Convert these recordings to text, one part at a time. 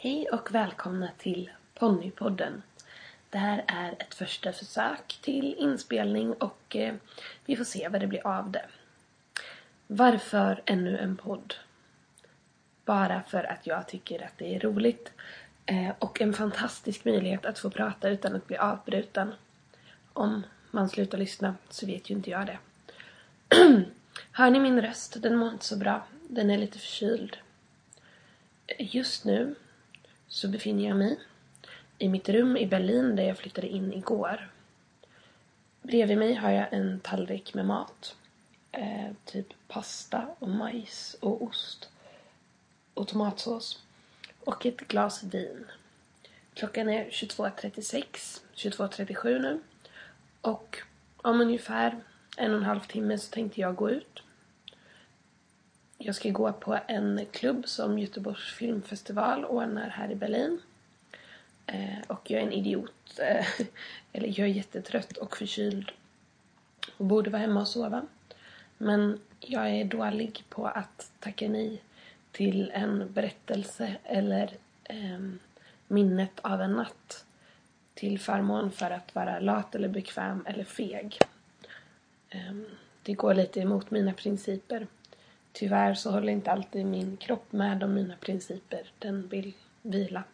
Hej och välkomna till Ponnypodden. Det här är ett första försök till inspelning och eh, vi får se vad det blir av det. Varför ännu en podd? Bara för att jag tycker att det är roligt eh, och en fantastisk möjlighet att få prata utan att bli avbruten. Om man slutar lyssna så vet ju inte jag det. Hör ni min röst? Den mår inte så bra. Den är lite förkyld. Just nu så befinner jag mig i mitt rum i Berlin där jag flyttade in igår. Bredvid mig har jag en tallrik med mat. Eh, typ pasta och majs och ost och tomatsås. Och ett glas vin. Klockan är 22.36, 22.37 nu. Och om ungefär en och en halv timme så tänkte jag gå ut. Jag ska gå på en klubb som Göteborgs filmfestival ordnar här i Berlin. Eh, och jag är en idiot. Eh, eller jag är jättetrött och förkyld. Och borde vara hemma och sova. Men jag är dålig på att tacka nej till en berättelse eller eh, minnet av en natt till förmån för att vara lat eller bekväm eller feg. Eh, det går lite emot mina principer. Tyvärr så håller inte alltid min kropp med om mina principer. Den vill vila.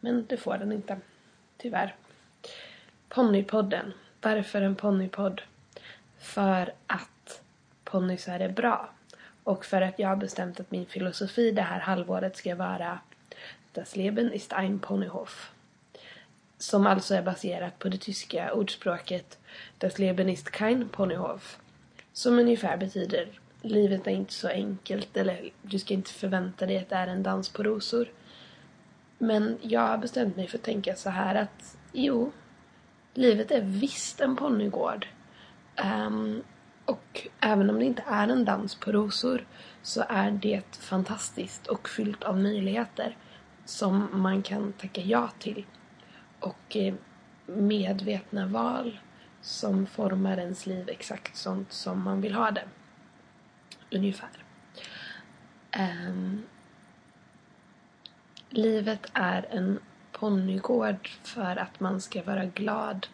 Men det får den inte. Tyvärr. Ponnypodden. Varför en ponnypodd? För att ponnysar är bra. Och för att jag har bestämt att min filosofi det här halvåret ska vara Das Leben ist ein Ponyhof. Som alltså är baserat på det tyska ordspråket Das Leben ist kein Ponyhof. Som ungefär betyder livet är inte så enkelt eller du ska inte förvänta dig att det är en dans på rosor. Men jag har bestämt mig för att tänka så här att jo, livet är visst en ponnygård. Um, och även om det inte är en dans på rosor så är det fantastiskt och fyllt av möjligheter som man kan tacka ja till. Och eh, medvetna val som formar ens liv exakt sånt som man vill ha det. Ungefär. Um, livet är en ponnygård för att man ska vara glad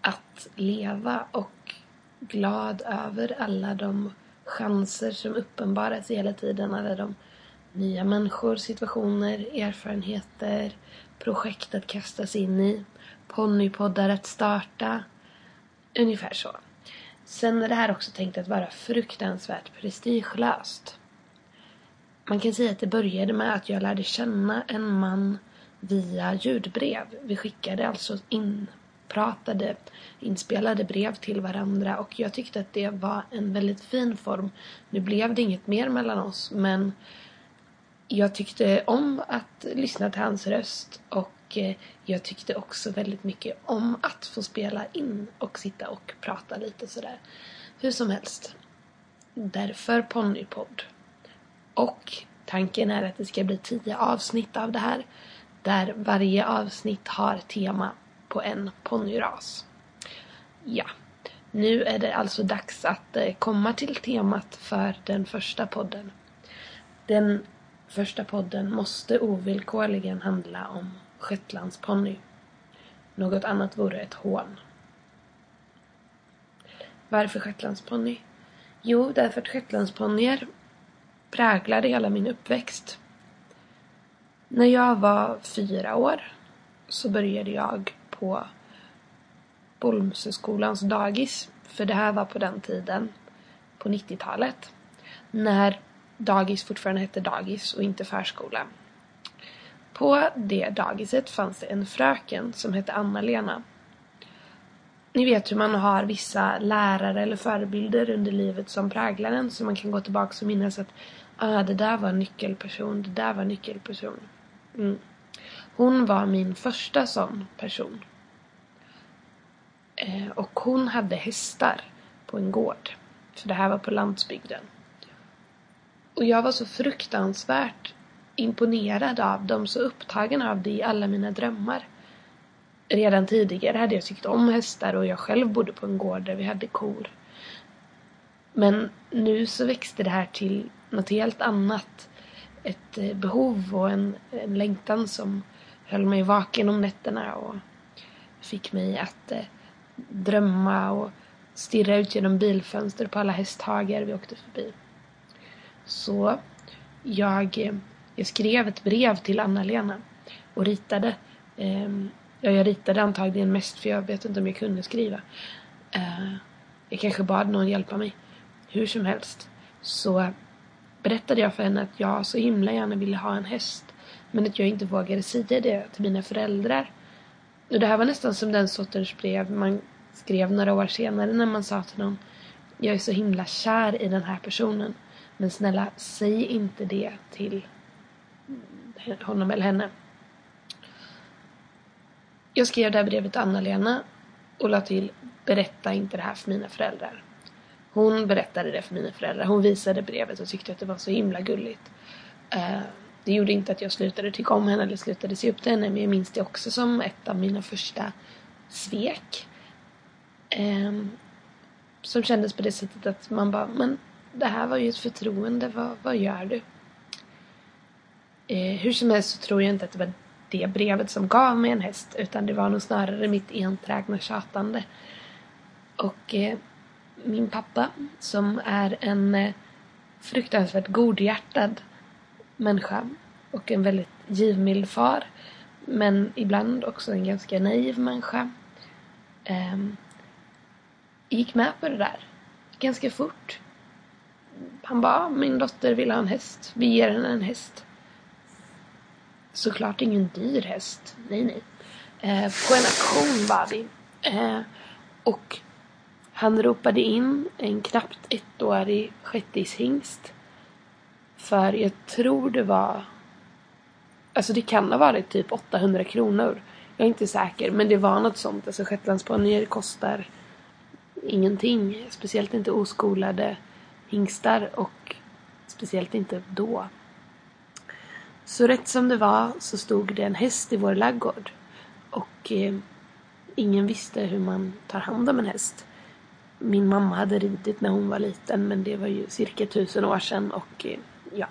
att leva och glad över alla de chanser som uppenbaras hela tiden. Alla de nya människor, situationer, erfarenheter, projekt att kastas in i, ponnypoddar att starta. Ungefär så. Sen är det här också tänkt att vara fruktansvärt prestigelöst. Man kan säga att det började med att jag lärde känna en man via ljudbrev. Vi skickade alltså inpratade, inspelade brev till varandra och jag tyckte att det var en väldigt fin form. Nu blev det inget mer mellan oss men jag tyckte om att lyssna till hans röst och och eh, jag tyckte också väldigt mycket om att få spela in och sitta och prata lite sådär. Hur som helst. Därför Ponypodd. Och tanken är att det ska bli tio avsnitt av det här. Där varje avsnitt har tema på en ponnyras. Ja, nu är det alltså dags att eh, komma till temat för den första podden. Den första podden måste ovillkorligen handla om shetlandsponny. Något annat vore ett hån. Varför shetlandsponny? Jo, därför att shetlandsponnyer präglade hela min uppväxt. När jag var fyra år så började jag på Bolmsöskolans dagis. För det här var på den tiden, på 90-talet, när dagis fortfarande hette dagis och inte förskola. På det dagiset fanns det en fröken som hette Anna-Lena. Ni vet hur man har vissa lärare eller förebilder under livet som präglar en så man kan gå tillbaka och minnas att ah, det där var en nyckelperson, det där var en nyckelperson. Mm. Hon var min första sån person. Eh, och hon hade hästar på en gård. För det här var på landsbygden. Och jag var så fruktansvärt imponerad av dem, så upptagen av det i alla mina drömmar. Redan tidigare hade jag tyckt om hästar och jag själv bodde på en gård där vi hade kor. Men nu så växte det här till något helt annat. ett eh, behov och en, en längtan som höll mig vaken om nätterna och fick mig att eh, drömma och stirra ut genom bilfönster på alla hästhagar vi åkte förbi. Så jag, eh, jag skrev ett brev till Anna-Lena och ritade. Eh, ja, jag ritade antagligen mest för jag vet inte om jag kunde skriva. Eh, jag kanske bad någon hjälpa mig. Hur som helst så berättade jag för henne att jag så himla gärna ville ha en häst men att jag inte vågade säga det till mina föräldrar. Och det här var nästan som den sortens brev man skrev några år senare när man sa till någon Jag är så himla kär i den här personen men snälla säg inte det till honom eller henne. Jag skrev det här brevet till Anna-Lena och la till Berätta inte det här för mina föräldrar. Hon berättade det för mina föräldrar. Hon visade brevet och tyckte att det var så himla gulligt. Eh, det gjorde inte att jag slutade tycka om henne eller slutade se upp till henne men jag minns det också som ett av mina första svek. Ehm, som kändes på det sättet att man bara, men det här var ju ett förtroende, vad, vad gör du? Eh, hur som helst så tror jag inte att det var det brevet som gav mig en häst utan det var nog snarare mitt enträgna tjatande. Och eh, min pappa som är en eh, fruktansvärt godhjärtad människa och en väldigt givmild far men ibland också en ganska naiv människa eh, gick med på det där ganska fort. Han bara, min dotter vill ha en häst. Vi ger henne en häst. Såklart ingen dyr häst. Nej, nej. Eh, på en auktion var vi. Eh, och han ropade in en knappt ettårig shettishingst. För jag tror det var... Alltså det kan ha varit typ 800 kronor. Jag är inte säker, men det var något sånt. Alltså shetlandsponnyer kostar ingenting. Speciellt inte oskolade hingstar och speciellt inte då. Så rätt som det var så stod det en häst i vår laggård. Och eh, ingen visste hur man tar hand om en häst min mamma hade ridit när hon var liten men det var ju cirka tusen år sedan och eh, ja.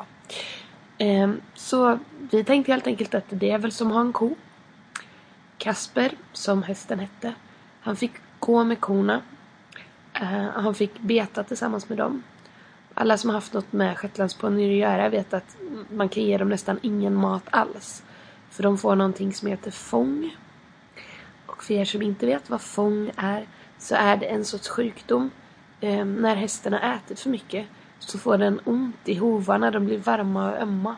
Eh, så vi tänkte helt enkelt att det är väl som att ha en ko. Kasper, som hästen hette, han fick gå med korna. Eh, han fick beta tillsammans med dem. Alla som har haft något med shetlandsponnyer att göra vet att man kan ge dem nästan ingen mat alls. För de får någonting som heter fång. Och för er som inte vet vad fång är så är det en sorts sjukdom. Eh, när hästen har ätit för mycket så får den ont i hovarna, de blir varma och ömma.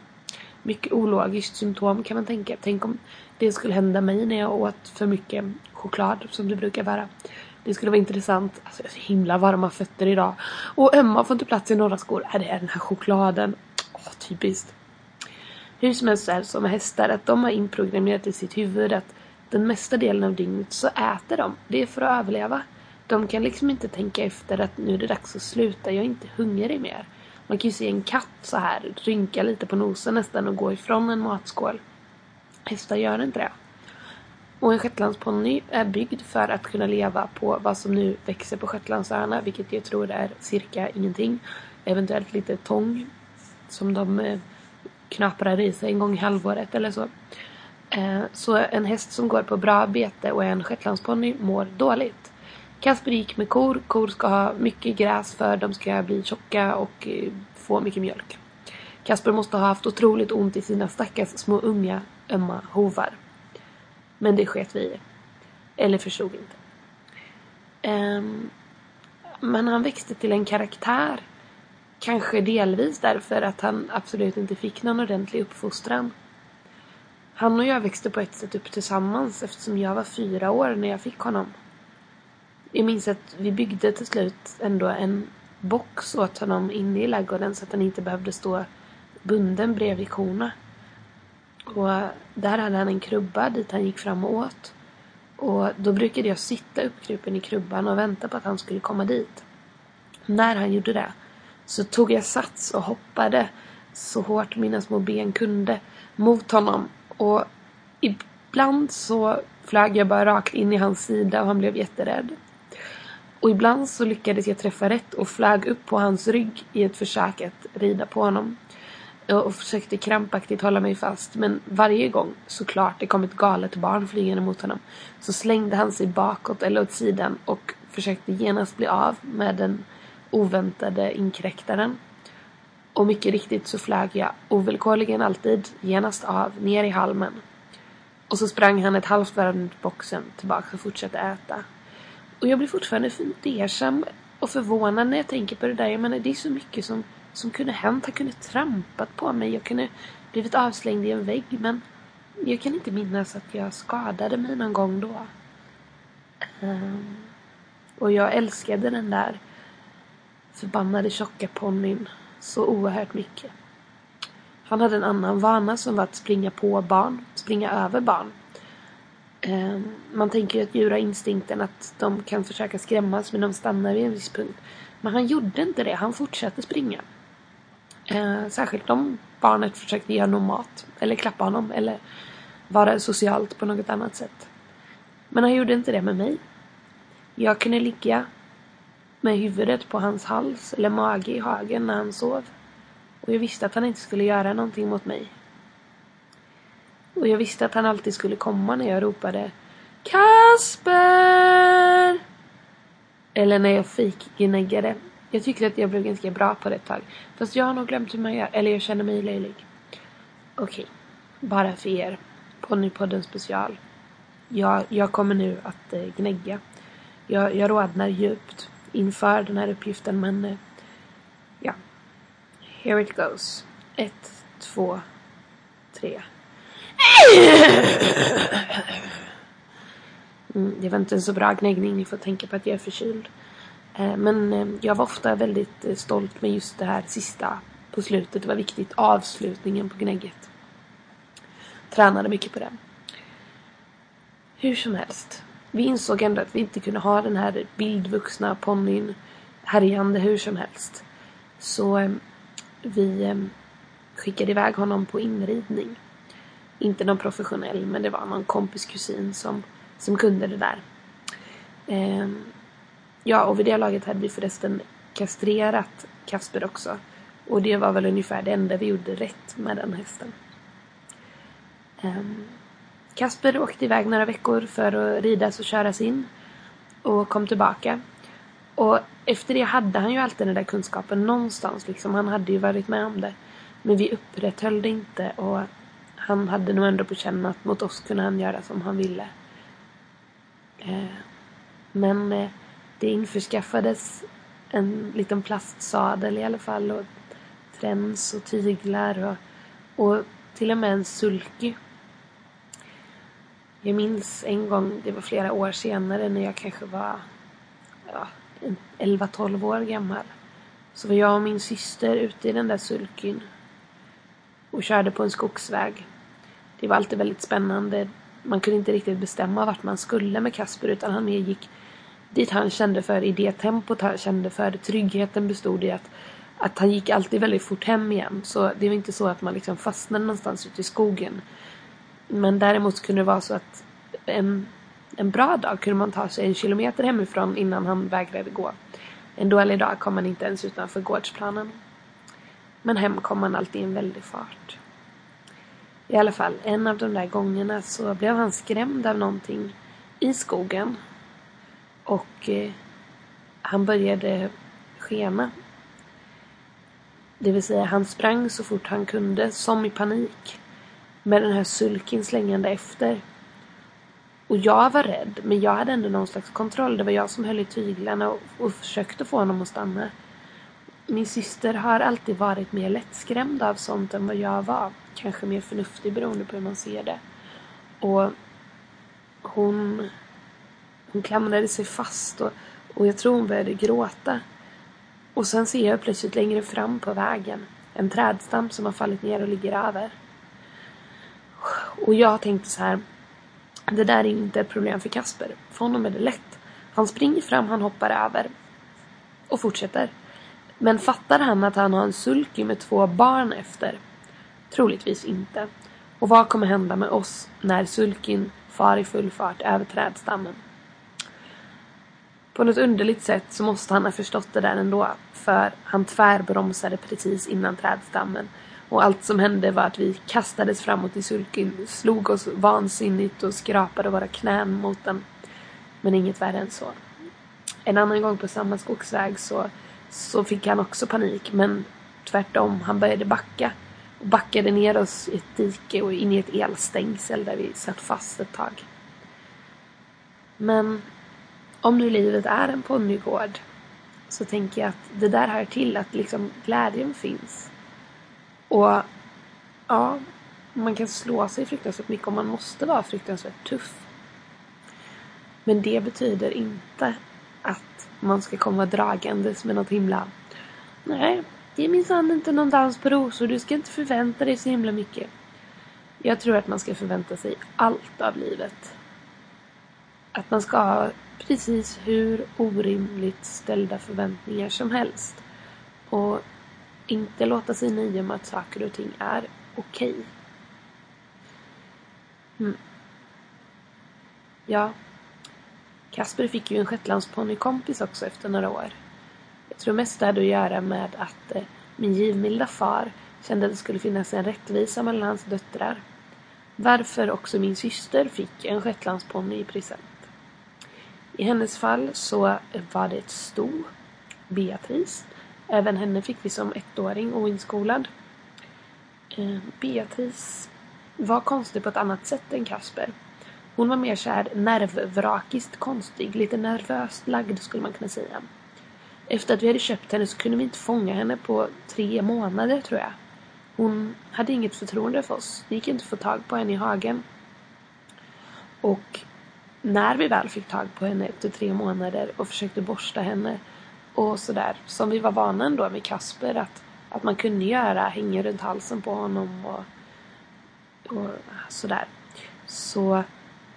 Mycket ologiskt symptom kan man tänka. Tänk om det skulle hända mig när jag åt för mycket choklad som det brukar vara. Det skulle vara intressant. Alltså jag har så himla varma fötter idag. Och Emma får inte plats i några skor. Är det är den här chokladen. Åh, typiskt. Hur som helst är det så med hästar att de har inprogrammerat i sitt huvud att den mesta delen av dygnet så äter de. Det är för att överleva. De kan liksom inte tänka efter att nu är det dags att sluta, jag är inte hungrig mer. Man kan ju se en katt så här rynka lite på nosen nästan och gå ifrån en matskål. Hästar gör inte det. Och en shetlandsponny är byggd för att kunna leva på vad som nu växer på Shetlandsöarna, vilket jag tror är cirka ingenting. Eventuellt lite tång som de eh, knaprar i sig en gång i halvåret eller så. Eh, så en häst som går på bra bete och är en shetlandsponny mår dåligt. Kasper gick med kor. Kor ska ha mycket gräs för de ska bli tjocka och eh, få mycket mjölk. Kasper måste ha haft otroligt ont i sina stackars små unga ömma hovar. Men det sket vi i. Eller förstod inte. Um, men han växte till en karaktär. Kanske delvis därför att han absolut inte fick någon ordentlig uppfostran. Han och jag växte på ett sätt upp tillsammans eftersom jag var fyra år när jag fick honom. Jag minns att vi byggde till slut ändå en box åt honom inne i ladugården så att han inte behövde stå bunden bredvid korna. Och där hade han en krubba dit han gick fram och åt. Och då brukade jag sitta uppkrupen i krubban och vänta på att han skulle komma dit. När han gjorde det så tog jag sats och hoppade så hårt mina små ben kunde mot honom och ibland så flög jag bara rakt in i hans sida och han blev jätterädd. Och ibland så lyckades jag träffa rätt och flög upp på hans rygg i ett försök att rida på honom och försökte krampaktigt hålla mig fast men varje gång såklart det kom ett galet barn flygande mot honom så slängde han sig bakåt eller åt sidan och försökte genast bli av med den oväntade inkräktaren. Och mycket riktigt så flög jag ovillkorligen alltid genast av ner i halmen. Och så sprang han ett halvt varv runt boxen tillbaka och fortsatte äta. Och jag blir fortfarande fundersam och förvånad när jag tänker på det där. Jag menar det är så mycket som som kunde hänt. Han kunde trampat på mig. Jag kunde blivit avslängd i en vägg. Men jag kan inte minnas att jag skadade mig någon gång då. Um, och jag älskade den där förbannade tjocka ponnyn så oerhört mycket. Han hade en annan vana som var att springa på barn, springa över barn. Um, man tänker ju att djur har instinkten att de kan försöka skrämmas men de stannar vid en viss punkt. Men han gjorde inte det, han fortsatte springa. Eh, särskilt om barnet försökte ge honom mat eller klappa honom eller vara socialt på något annat sätt. Men han gjorde inte det med mig. Jag kunde ligga med huvudet på hans hals eller mage i hagen när han sov. Och jag visste att han inte skulle göra någonting mot mig. Och jag visste att han alltid skulle komma när jag ropade Kasper! Eller när jag fikgnäggade jag tyckte att jag blev ganska bra på det ett tag. Fast jag har nog glömt hur man gör. Eller jag känner mig löjlig. Okej. Okay. Bara för er. Ponnypodden special. Jag, jag kommer nu att eh, gnägga. Jag, jag rodnar djupt inför den här uppgiften men eh, ja. Here it goes. Ett, två, tre. Mm, det var inte en så bra gnäggning. Ni får tänka på att jag är förkyld. Eh, men eh, jag var ofta väldigt eh, stolt med just det här sista på slutet. Det var viktigt. Avslutningen på gnägget. Tränade mycket på det. Hur som helst. Vi insåg ändå att vi inte kunde ha den här bildvuxna ponnyn härjande hur som helst. Så vi skickade iväg honom på inridning. Inte någon professionell men det var någon kompis kusin som, som kunde det där. Ja, och vid det laget hade vi förresten kastrerat Kasper också. Och det var väl ungefär det enda vi gjorde rätt med den hästen. Um, Kasper åkte iväg några veckor för att ridas och köras in. Och kom tillbaka. Och efter det hade han ju alltid den där kunskapen någonstans liksom. Han hade ju varit med om det. Men vi upprätthöll det inte och han hade nog ändå på känn att mot oss kunde han göra som han ville. Eh, men eh, det införskaffades en liten plastsadel i alla fall och träns och tyglar och, och till och med en sulky. Jag minns en gång, det var flera år senare när jag kanske var ja, 11-12 år gammal. Så var jag och min syster ute i den där sulkyn och körde på en skogsväg. Det var alltid väldigt spännande. Man kunde inte riktigt bestämma vart man skulle med Kasper utan han mer gick dit han kände för, i det tempot han kände för. Tryggheten bestod i att, att han gick alltid väldigt fort hem igen. Så det var inte så att man liksom fastnade någonstans ute i skogen. Men däremot kunde det vara så att en, en bra dag kunde man ta sig en kilometer hemifrån innan han vägrade gå. En dålig dag kom han inte ens utanför gårdsplanen. Men hem kom han alltid i en väldig fart. I alla fall, en av de där gångerna så blev han skrämd av någonting i skogen och eh, han började skena. Det vill säga han sprang så fort han kunde, som i panik. Med den här sulkin slängande efter. Och jag var rädd, men jag hade ändå någon slags kontroll. Det var jag som höll i tyglarna och, och försökte få honom att stanna. Min syster har alltid varit mer lättskrämd av sånt än vad jag var. Kanske mer förnuftig beroende på hur man ser det. Och hon hon klamrade sig fast och, och jag tror hon började gråta. Och sen ser jag plötsligt längre fram på vägen en trädstam som har fallit ner och ligger över. Och jag tänkte så här. Det där är inte ett problem för Kasper. För honom är det lätt. Han springer fram, han hoppar över. Och fortsätter. Men fattar han att han har en sulky med två barn efter? Troligtvis inte. Och vad kommer hända med oss när sulkin far i full fart över trädstammen? På något underligt sätt så måste han ha förstått det där ändå. För han tvärbromsade precis innan trädstammen. Och allt som hände var att vi kastades framåt i sulken, slog oss vansinnigt och skrapade våra knän mot den. Men inget värre än så. En annan gång på samma skogsväg så, så fick han också panik men tvärtom, han började backa. Och backade ner oss i ett dike och in i ett elstängsel där vi satt fast ett tag. Men om nu livet är en ponnygård så tänker jag att det där hör till att liksom glädjen finns. Och ja, man kan slå sig fruktansvärt mycket om man måste vara fruktansvärt tuff. Men det betyder inte att man ska komma dragandes med något himla Nej, det är minsann inte någon dans på rosor. Du ska inte förvänta dig så himla mycket. Jag tror att man ska förvänta sig allt av livet. Att man ska ha precis hur orimligt ställda förväntningar som helst. Och inte låta sig nöja med att saker och ting är okej. Okay. Mm. Ja. Kasper fick ju en shetlandsponnykompis också efter några år. Jag tror mest det hade att göra med att eh, min givmilda far kände att det skulle finnas en rättvisa mellan hans döttrar. Varför också min syster fick en shetlandsponny i present. I hennes fall så var det ett sto, Beatrice. Även henne fick vi som ettåring oinskolad. Eh, Beatrice var konstig på ett annat sätt än Kasper. Hon var mer såhär nervvrakiskt konstig, lite nervöst lagd skulle man kunna säga. Efter att vi hade köpt henne så kunde vi inte fånga henne på tre månader tror jag. Hon hade inget förtroende för oss. Det gick inte att få tag på henne i hagen. Och när vi väl fick tag på henne efter tre månader och försökte borsta henne och sådär, som vi var vana ändå med Kasper, att, att man kunde göra, hänga runt halsen på honom och, och sådär. Så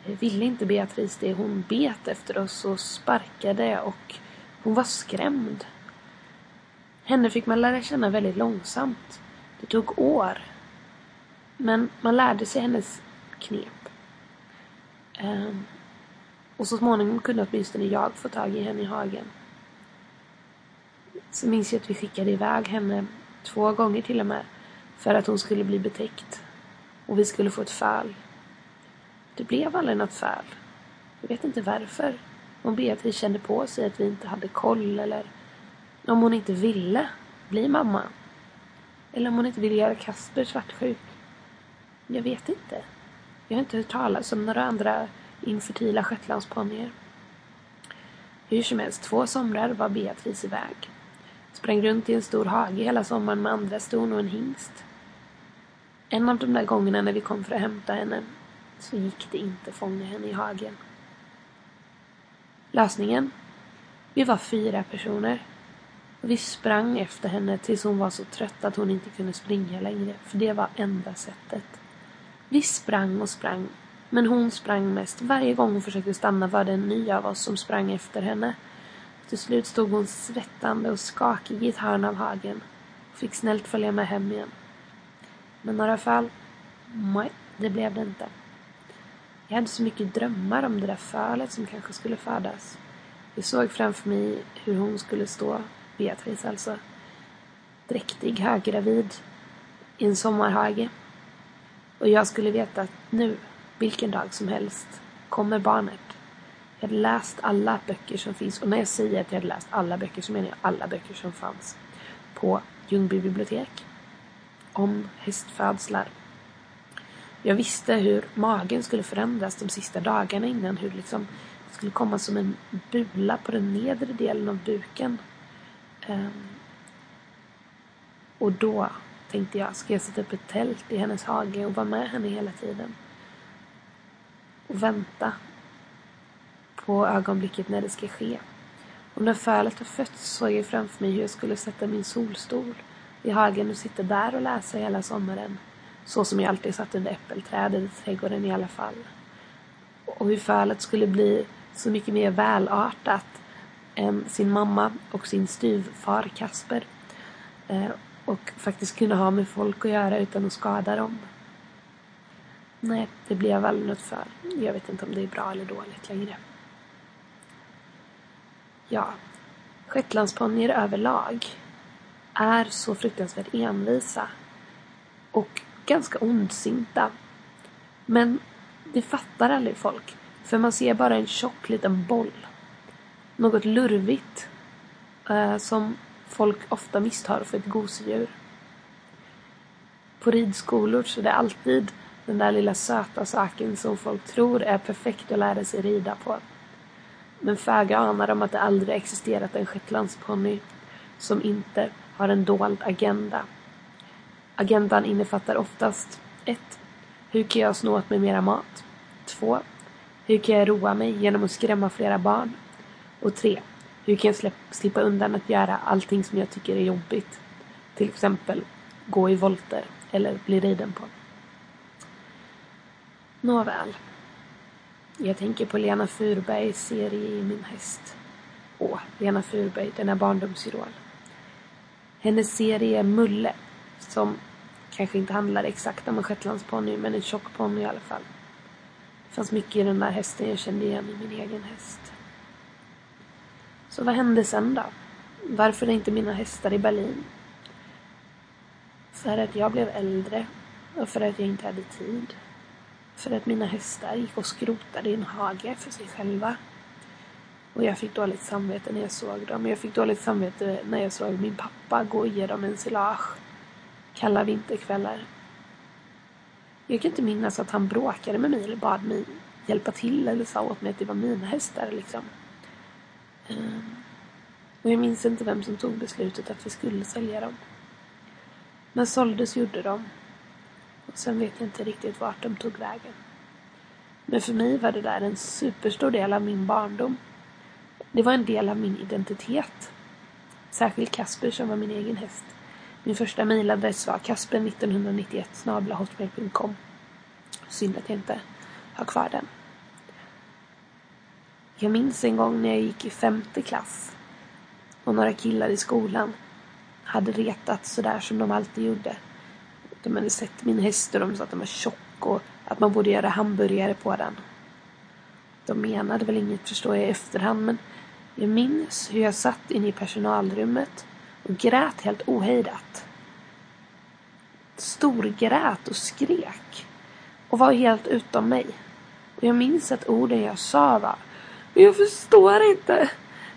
ville inte Beatrice det. Hon bet efter oss och sparkade och hon var skrämd. Henne fick man lära känna väldigt långsamt. Det tog år. Men man lärde sig hennes knep. Um, och så småningom kunde åtminstone jag få tag i henne i hagen. Så minns jag att vi skickade iväg henne två gånger till och med. För att hon skulle bli betäckt. Och vi skulle få ett föl. Det blev aldrig något föl. Jag vet inte varför. Om Beatrice kände på sig att vi inte hade koll eller om hon inte ville bli mamma. Eller om hon inte ville göra Kasper svartsjuk. Jag vet inte. Jag har inte hört talas om några andra infertila shetlandsponnyer. Hur som helst, två somrar var Beatrice iväg. Sprang runt i en stor hage hela sommaren med andra ston och en hingst. En av de där gångerna när vi kom för att hämta henne så gick det inte att fånga henne i hagen. Lösningen? Vi var fyra personer. Och vi sprang efter henne tills hon var så trött att hon inte kunde springa längre. För det var enda sättet. Vi sprang och sprang. Men hon sprang mest. Varje gång hon försökte stanna var det en ny av oss som sprang efter henne. Till slut stod hon svettande och skakig i ett hörn av hagen. Och fick snällt följa med hem igen. Men några fall? Nej, det blev det inte. Jag hade så mycket drömmar om det där fölet som kanske skulle födas. Jag såg framför mig hur hon skulle stå, Beatrice alltså, dräktig, höggravid, i en sommarhage. Och jag skulle veta att nu, vilken dag som helst, kommer barnet. Jag hade läst alla böcker som finns. Och när jag säger att jag hade läst alla böcker så menar jag alla böcker som fanns på Ljungby bibliotek. Om hästfödslar. Jag visste hur magen skulle förändras de sista dagarna innan. Hur liksom det skulle komma som en bula på den nedre delen av buken. Um, ehm, och då tänkte jag, ska jag sätta upp ett tält i hennes hage och vara med henne hela tiden? Och vänta på ögonblicket när det ska ske. Och när fölet har fötts såg jag framför mig hur jag skulle sätta min solstol i hagen och sitta där och läsa hela sommaren. Så som jag alltid satt under äppelträdet i trädgården i alla fall. Och hur fölet skulle bli så mycket mer välartat än sin mamma och sin styvfar Kasper. Eh, och faktiskt kunna ha med folk att göra utan att skada dem. Nej, det blev väl något för. Jag vet inte om det är bra eller dåligt längre. Ja, shetlandsponnyer överlag är så fruktansvärt envisa och ganska ondsinta. Men det fattar aldrig folk. För man ser bara en tjock liten boll. Något lurvigt. Eh, som folk ofta misstar för ett gosedjur. På ridskolor så är det alltid den där lilla söta saken som folk tror är perfekt att lära sig rida på. Men föga anar de att det aldrig existerat en shetlandsponny som inte har en dold agenda. Agendan innefattar oftast 1. Hur kan jag snå åt mig mera mat? 2. Hur kan jag roa mig genom att skrämma flera barn? Och 3. Hur kan jag slippa undan att göra allting som jag tycker är jobbigt? Till exempel gå i volter eller bli riden på. Nåväl. Jag tänker på Lena Furbergs serie i Min häst. Åh, Lena Furberg, denna barndomsidol. Hennes serie Mulle, som kanske inte handlar exakt om en shetlandsponny, men en tjock ponny i alla fall. Det fanns mycket i den där hästen jag kände igen i min egen häst. Så vad hände sen då? Varför är inte mina hästar i Berlin? För att jag blev äldre och för att jag inte hade tid. För att mina hästar gick och skrotade i en hage för sig själva. Och jag fick dåligt samvete när jag såg dem. Jag fick dåligt samvete när jag såg min pappa gå och ge dem en silage. Kalla vinterkvällar. Jag kan inte minnas att han bråkade med mig eller bad mig hjälpa till eller sa åt mig att det var mina hästar liksom. Ehm, och jag minns inte vem som tog beslutet att vi skulle sälja dem. Men såldes gjorde de. Och sen vet jag inte riktigt vart de tog vägen. Men för mig var det där en superstor del av min barndom. Det var en del av min identitet. Särskilt Kasper som var min egen häst. Min första mejladress var kasper1991 Synd att jag inte har kvar den. Jag minns en gång när jag gick i femte klass och några killar i skolan hade retat sådär som de alltid gjorde. De hade sett min häst och de sa att den var tjock och att man borde göra hamburgare på den. De menade väl inget förstår jag i efterhand men jag minns hur jag satt inne i personalrummet och grät helt ohejdat. Storgrät och skrek och var helt utom mig. Och jag minns att orden jag sa var Men jag förstår inte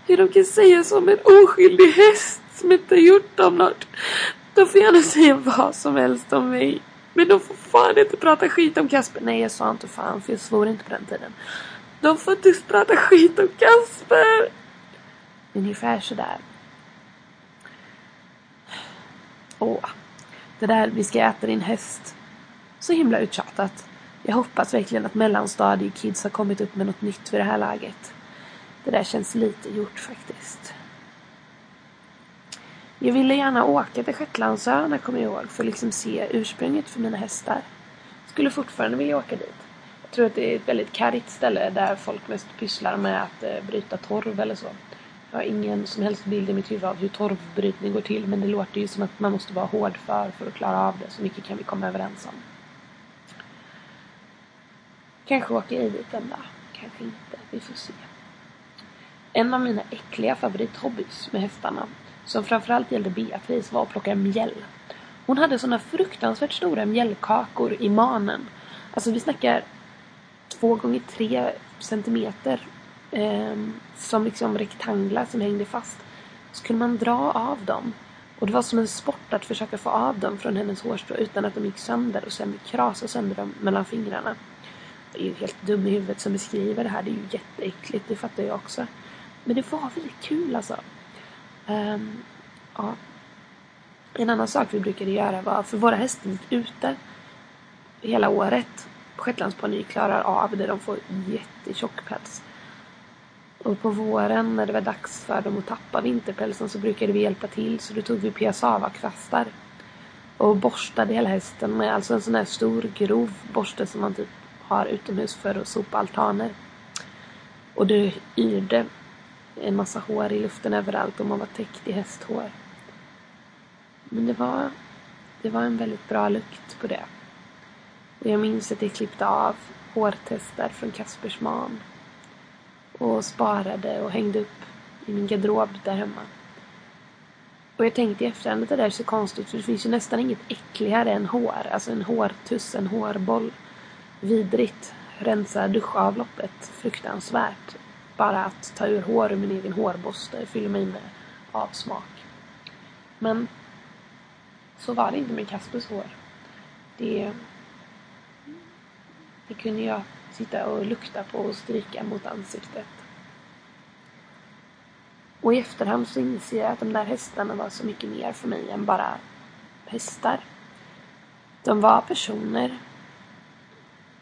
hur de kan säga som en oskyldig häst som inte gjort dem något. De får gärna säga vad som helst om mig. Men de får fan inte prata skit om Kasper. Nej, jag sa inte fan för jag svor inte på den tiden. De får inte prata skit om Kasper. Ungefär sådär. Åh. Det där vi ska äta din häst. Så himla uttjatat. Jag hoppas verkligen att mellanstadiekids har kommit upp med något nytt vid det här laget. Det där känns lite gjort faktiskt. Jag ville gärna åka till Shetlandsöarna kommer jag ihåg för att liksom se ursprunget för mina hästar. Skulle fortfarande vilja åka dit. Jag tror att det är ett väldigt kargt ställe där folk mest pysslar med att eh, bryta torv eller så. Jag har ingen som helst bild i mitt huvud av hur torvbrytning går till men det låter ju som att man måste vara hård för för att klara av det. Så mycket kan vi komma överens om. Kanske åker jag dit en dag. Kanske inte. Vi får se. En av mina äckliga favorithobbys med hästarna som framförallt gällde Beatrice var att plocka mjäll. Hon hade såna fruktansvärt stora mjällkakor i manen. Alltså vi snackar två gånger tre centimeter eh, som liksom rektanglar som hängde fast. Så kunde man dra av dem. Och det var som en sport att försöka få av dem från hennes hårstrå utan att de gick sönder och sen krasa sönder dem mellan fingrarna. Jag är ju helt dum i huvudet som beskriver det här. Det är ju jätteäckligt, det fattar jag också. Men det var väldigt kul alltså. Um, ja. En annan sak vi brukade göra var, för våra hästar gick ute hela året. Shetlandsponny klarar av det, de får jättetjock päls. Och på våren när det var dags för dem att tappa vinterpälsen så brukade vi hjälpa till så då tog vi piassava-kvastar. Och borstade hela hästen med alltså en sån här stor grov borste som man typ har utomhus för att sopa altaner. Och det yrde en massa hår i luften överallt och man var täckt i hästhår. Men det var, det var en väldigt bra lukt på det. Och jag minns att jag klippte av hårtester från Kaspers man. Och sparade och hängde upp i min garderob där hemma. Och jag tänkte i efterhand att det där är så konstigt för det finns ju nästan inget äckligare än hår. Alltså en hårtuss, en hårboll. Vidrigt. Rensa duschavloppet. Fruktansvärt. Bara att ta ur hår ur min egen hårborste fyller mig med avsmak. Men så var det inte med Kaspers hår. Det, det kunde jag sitta och lukta på och stryka mot ansiktet. Och i efterhand så inser jag att de där hästarna var så mycket mer för mig än bara hästar. De var personer.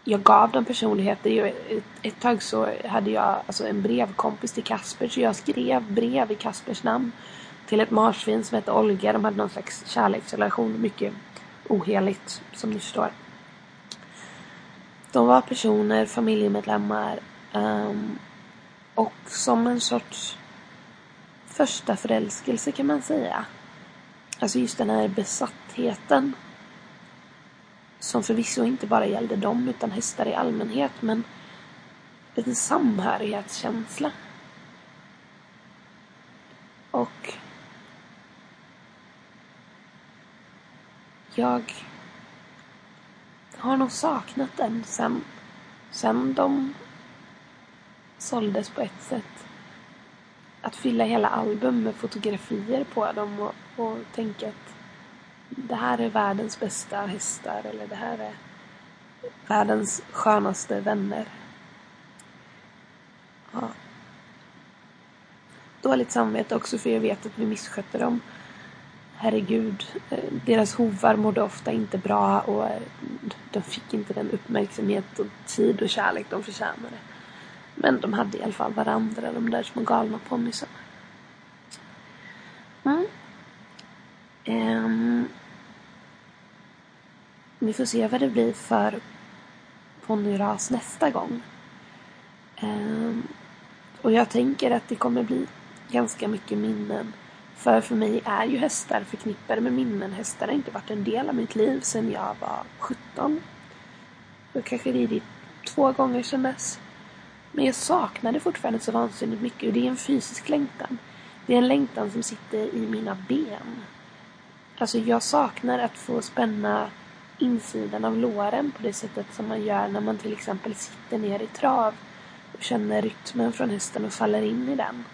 Jag gav dem personligheter. Ett, ett tag så hade jag alltså en brevkompis till Kasper så jag skrev brev i Kaspers namn till ett marsvin som hette Olga. De hade någon slags kärleksrelation. Mycket oheligt som ni förstår. De var personer, familjemedlemmar um, och som en sorts första förälskelse kan man säga. Alltså just den här besattheten. Som förvisso inte bara gällde dem utan hästar i allmänhet men en samhörighetskänsla. Och jag har nog saknat den sen, sen de såldes på ett sätt. Att fylla hela album med fotografier på dem och, och tänka att det här är världens bästa hästar eller det här är världens skönaste vänner. Ja. Dåligt samvete också för jag vet att vi misskötte dem herregud, eh, deras hovar mådde ofta inte bra och eh, de fick inte den uppmärksamhet och tid och kärlek de förtjänade. Men de hade i alla fall varandra, de där små galna ponnysarna. Mm. Um, vi får se vad det blir för ponnyras nästa gång. Um, och jag tänker att det kommer bli ganska mycket minnen för för mig är ju hästar förknippade med minnen. Hästar har inte varit en del av mitt liv sedan jag var 17. Jag har kanske ridit två gånger sedan dess. Men jag saknar det fortfarande så vansinnigt mycket och det är en fysisk längtan. Det är en längtan som sitter i mina ben. Alltså jag saknar att få spänna insidan av låren på det sättet som man gör när man till exempel sitter ner i trav och känner rytmen från hästen och faller in i den.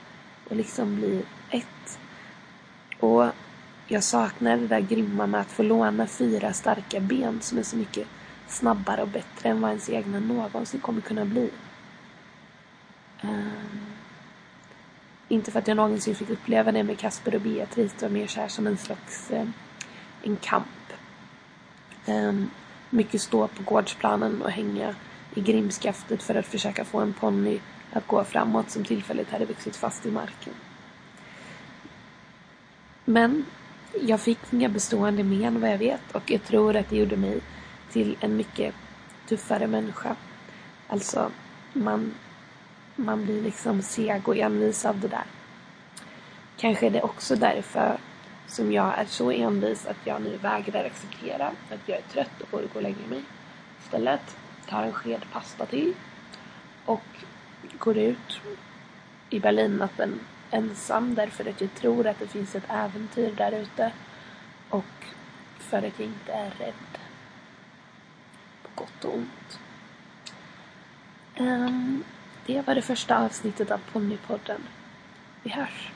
Och liksom blir ett och jag saknar det där grymma med att få låna fyra starka ben som är så mycket snabbare och bättre än vad ens egna någonsin kommer kunna bli. Um, inte för att jag någonsin fick uppleva det med Kasper och Beatrice. Det var mer så som en slags eh, en kamp. Um, mycket stå på gårdsplanen och hänga i grimskaftet för att försöka få en ponny att gå framåt som tillfälligt hade vuxit fast i marken. Men jag fick inga bestående men vad jag vet och jag tror att det gjorde mig till en mycket tuffare människa. Alltså, man, man blir liksom seg och envis av det där. Kanske är det också därför som jag är så envis att jag nu vägrar acceptera att jag är trött och borde gå och lägga mig. Istället tar en sked pasta till och går ut i Berlinnatten ensam därför att jag tror att det finns ett äventyr där ute. Och för att jag inte är rädd. På gott och ont. Um, det var det första avsnittet av Ponypodden. Vi hörs!